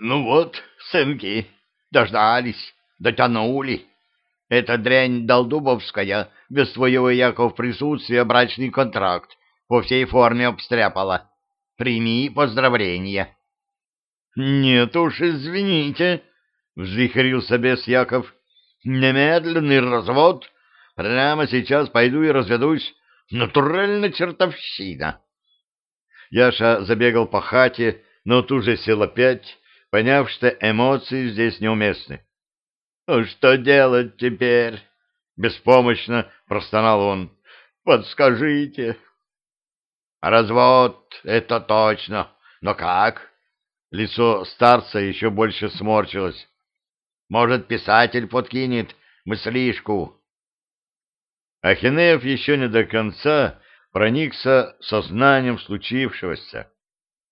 Ну вот, сынки, дождались, дотянули. Эта дрянь Долдубовская без твоего, Яков, присутствия брачный контракт по всей форме обстряпала. Прими поздравления. — Нет уж, извините, — взвихрился бес Яков. — Немедленный развод. Прямо сейчас пойду и разведусь. Натурально чертовщина. Яша забегал по хате, но тут же сел опять, поняв, что эмоции здесь неуместны. «Ну, что делать теперь?» — беспомощно простонал он. «Подскажите». «Развод, это точно. Но как?» Лицо старца еще больше сморчилось. «Может, писатель подкинет мыслишку?» Ахинеев еще не до конца проникся сознанием случившегося.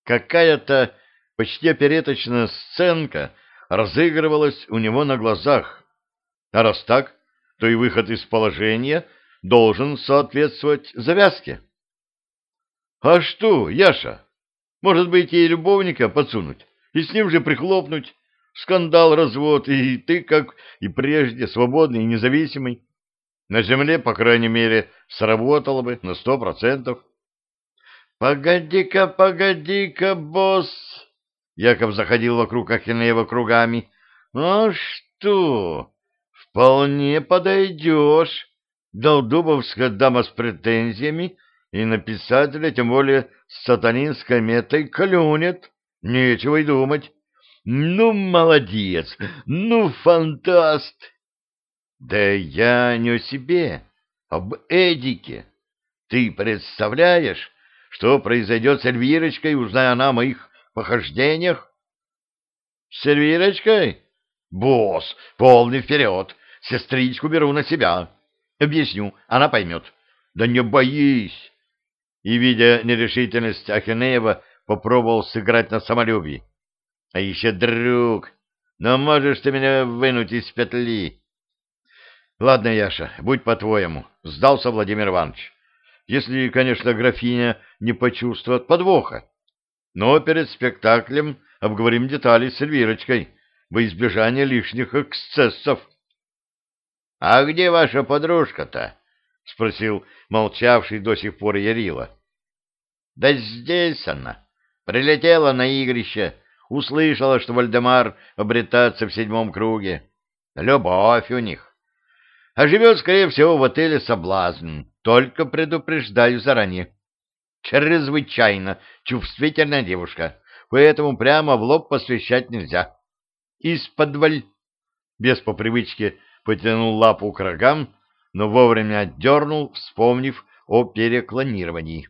Какая-то почти опереточная сценка разыгрывалась у него на глазах. А раз так, то и выход из положения должен соответствовать завязке. А что, Яша, может быть, ей любовника подсунуть и с ним же прихлопнуть? Скандал, развод, и ты, как и прежде, свободный и независимый. На земле, по крайней мере, сработало бы на сто процентов. — Погоди-ка, погоди-ка, босс! Яков заходил вокруг Ахинеева кругами. — Ну что, вполне подойдешь. Долдубовская дама с претензиями и на писателя, тем более с сатанинской метой, клюнет. Нечего и думать. Ну, молодец, ну, фантаст! Да я не о себе, об Эдике. Ты представляешь, что произойдет с Эльвирочкой, узная она о моих похождениях? С Эльвирочкой? Босс, полный вперед. Сестричку беру на себя. Объясню, она поймет. Да не боись. И, видя нерешительность Ахинеева, попробовал сыграть на самолюбии. А еще друг, но можешь ты меня вынуть из петли. Ладно, Яша, будь по-твоему, сдался Владимир Иванович. Если, конечно, графиня не почувствует подвоха. Но перед спектаклем обговорим детали с Эльвирочкой во избежание лишних эксцессов. — А где ваша подружка-то? — спросил молчавший до сих пор Ярила. — Да здесь она. Прилетела на игрище, услышала, что Вальдемар обретается в седьмом круге. Любовь у них а живет, скорее всего, в отеле «Соблазн». Только предупреждаю заранее. Чрезвычайно чувствительная девушка, поэтому прямо в лоб посвящать нельзя. Из-под Без по привычке потянул лапу к рогам, но вовремя отдернул, вспомнив о переклонировании.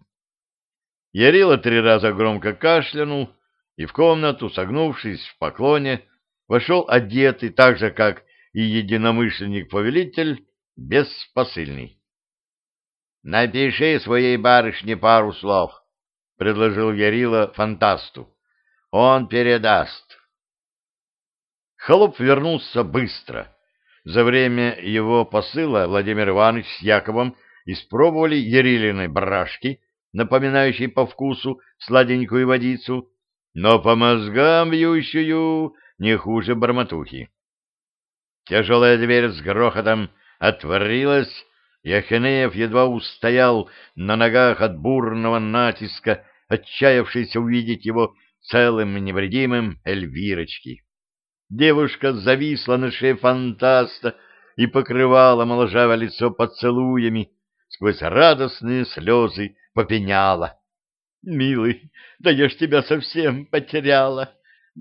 Ярила три раза громко кашлянул, и в комнату, согнувшись в поклоне, вошел одетый так же, как и единомышленник-повелитель беспосыльный. — Напиши своей барышне пару слов, — предложил Ярила фантасту. — Он передаст. Холоп вернулся быстро. За время его посыла Владимир Иванович с Яковом испробовали Ярилиной брашки, напоминающей по вкусу сладенькую водицу, но по мозгам бьющую не хуже барматухи. Тяжелая дверь с грохотом отворилась, и Ахинеев едва устоял на ногах от бурного натиска, отчаявшийся увидеть его целым невредимым Эльвирочки. Девушка зависла на шее фантаста и покрывала моложавое лицо поцелуями, сквозь радостные слезы попеняла. — Милый, да я ж тебя совсем потеряла.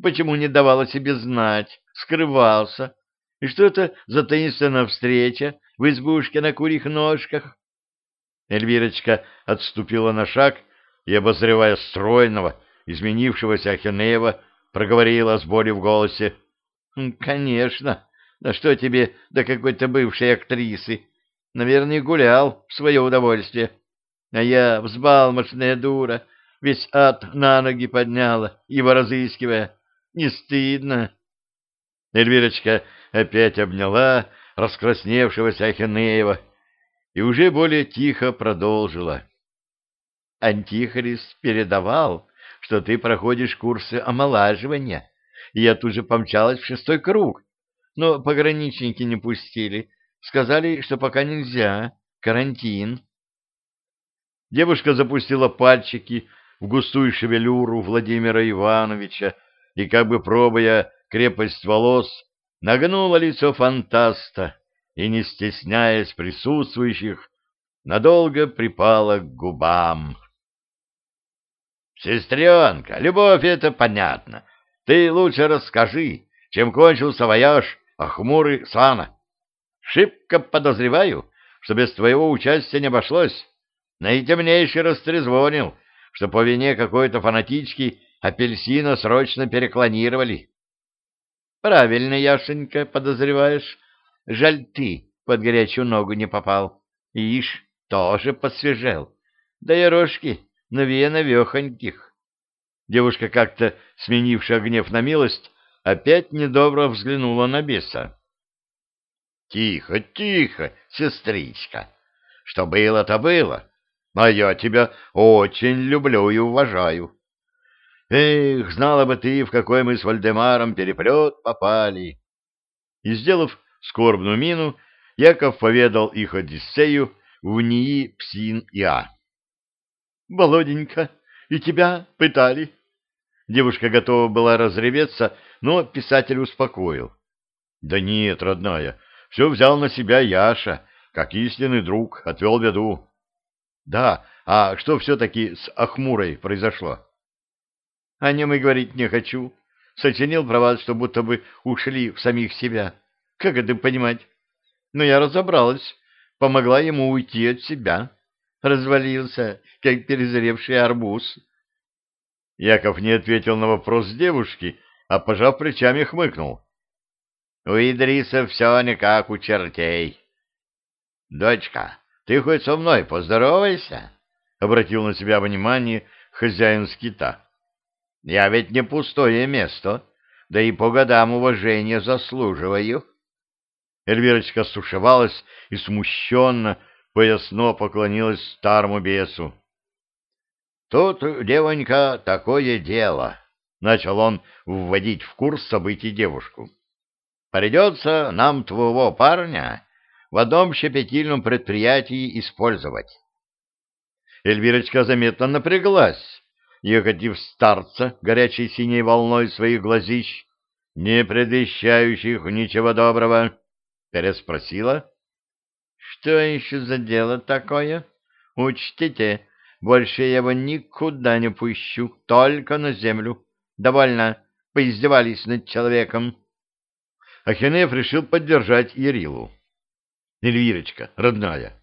Почему не давала себе знать, скрывался? И что это за таинственная встреча в избушке на курьих ножках? Эльвирочка отступила на шаг и, обозревая стройного, изменившегося Ахинеева, проговорила с болью в голосе. — Конечно. Да что тебе до какой-то бывшей актрисы? Наверное, гулял в свое удовольствие. А я, взбалмошная дура, весь ад на ноги подняла, его разыскивая. Не стыдно? Эльвирочка опять обняла раскрасневшегося Ахинеева и уже более тихо продолжила. Антихрист передавал, что ты проходишь курсы омолаживания и я тут же помчалась в шестой круг. Но пограничники не пустили. Сказали, что пока нельзя. Карантин. Девушка запустила пальчики в густую шевелюру Владимира Ивановича и, как бы пробуя крепость волос, нагнула лицо фантаста и, не стесняясь присутствующих, надолго припала к губам. «Сестренка, любовь — это понятно. Ты лучше расскажи, чем кончился вояж Ахмуры Сана. Шибко подозреваю, что без твоего участия не обошлось. Наитемнейший растрезвонил, что по вине какой-то фанатички апельсина срочно переклонировали. Правильно, Яшенька, подозреваешь. Жаль ты под горячую ногу не попал. Ишь, тоже посвежел. Да и рожки навехоньких. Девушка, как-то сменившая гнев на милость, опять недобро взглянула на беса. — Тихо, тихо, сестричка. Что было, то было. А я тебя очень люблю и уважаю. Эх, знала бы ты, в какой мы с Вальдемаром переплет попали. И, сделав скорбную мину, Яков поведал их Одиссею в НИИ Псин Иа. — Володенька, и тебя пытали? Девушка готова была разреветься, но писатель успокоил. — Да нет, родная, все взял на себя Яша, как истинный друг, отвел беду. Да, а что все-таки с Ахмурой произошло? О нем и говорить не хочу. Сочинил про вас, что будто бы ушли в самих себя. Как это понимать? Но я разобралась, помогла ему уйти от себя. Развалился, как перезревший арбуз. Яков не ответил на вопрос девушки, а, пожав плечами, хмыкнул. У Идриса все не как у чертей. — Дочка, ты хоть со мной поздоровайся, — обратил на себя внимание хозяин скита. — Я ведь не пустое место, да и по годам уважения заслуживаю. Эльвирочка сушевалась и смущенно, поясно поклонилась старому бесу. — Тут, девонька, такое дело, — начал он вводить в курс событий девушку. — Придется нам твоего парня в одном щепетильном предприятии использовать. Эльвирочка заметно напряглась, и, окатив старца горячей синей волной своих глазищ, не предвещающих ничего доброго, переспросила. — Что еще за дело такое? Учтите, больше я его никуда не пущу, только на землю. Довольно, поиздевались над человеком. Ахинеев решил поддержать Ярилу. Эльвирочка, родная,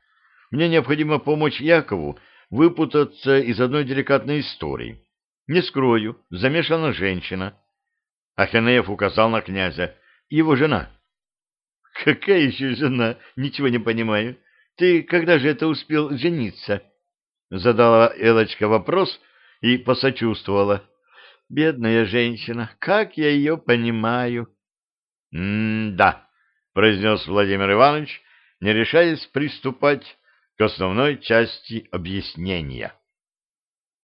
мне необходимо помочь Якову выпутаться из одной деликатной истории. Не скрою, замешана женщина. Аханеев указал на князя. Его жена. Какая еще жена? Ничего не понимаю. Ты когда же это успел жениться? Задала Элочка вопрос и посочувствовала. Бедная женщина, как я ее понимаю. М-да, произнес Владимир Иванович, не решаясь приступать к основной части объяснения.